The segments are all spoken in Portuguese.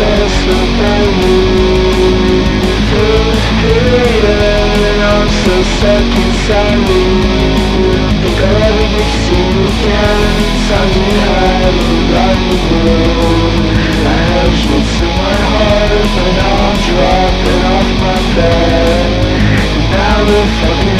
obsessed with you. Feels hated, I'm so stuck inside me The better you see again Tells me how to love you I have you to my heart But now I'm dropping off my bed And now we're fucking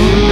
you.